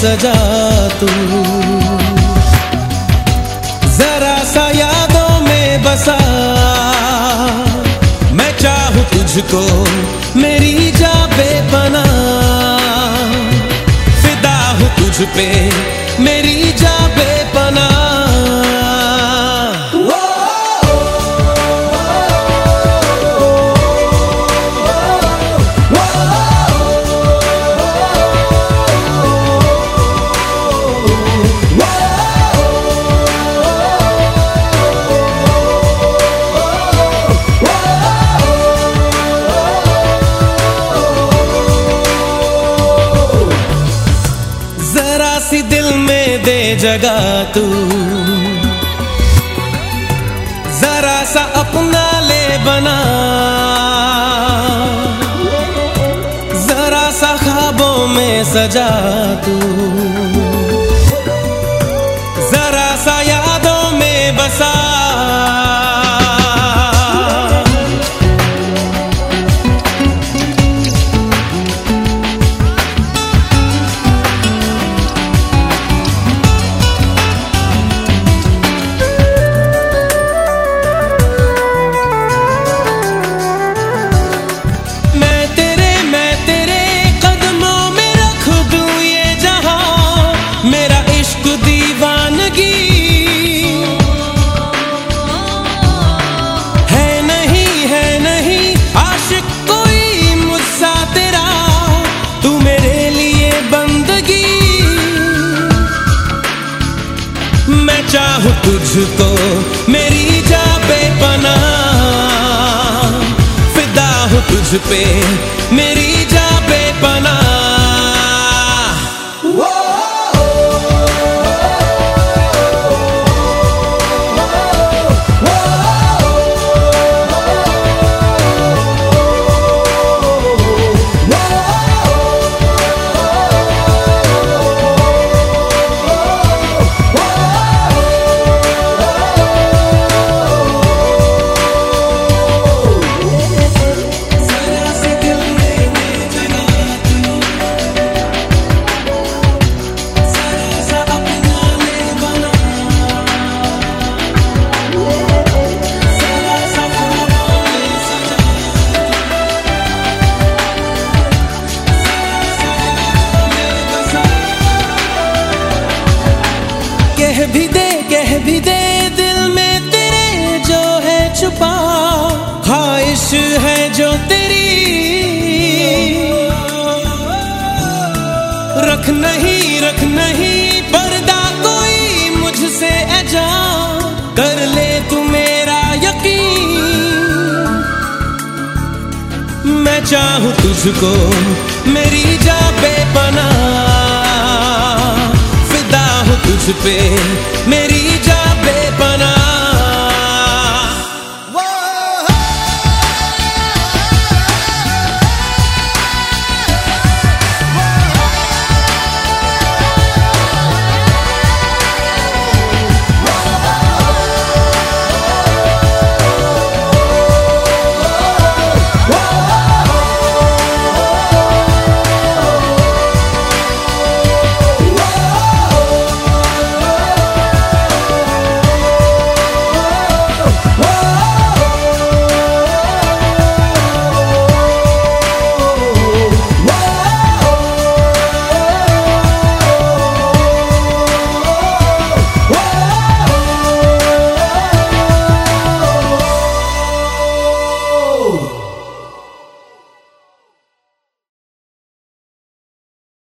सजा तू। जरा सा यादों में बसा। मैं चाहू तुझको मेरी जा बेपना फिदा हूँ तुझ पे, मेरी जा जरा सी दिल में दे जगा तू। जरा सा अपना ले बना। जरा सा खाबों में सजा तू। चाहूँ तुझको मेरी जा बेपना फिदा हूँ तुझ पे मेरी जा रख नहीं रख नहीं, पर्दा कोई मुझसे अजा कर ले तू मेरा यकीन। मैं चाहूँ तुझको मेरी जा बेपना फिदा हूँ तुझ पे, मेरी जा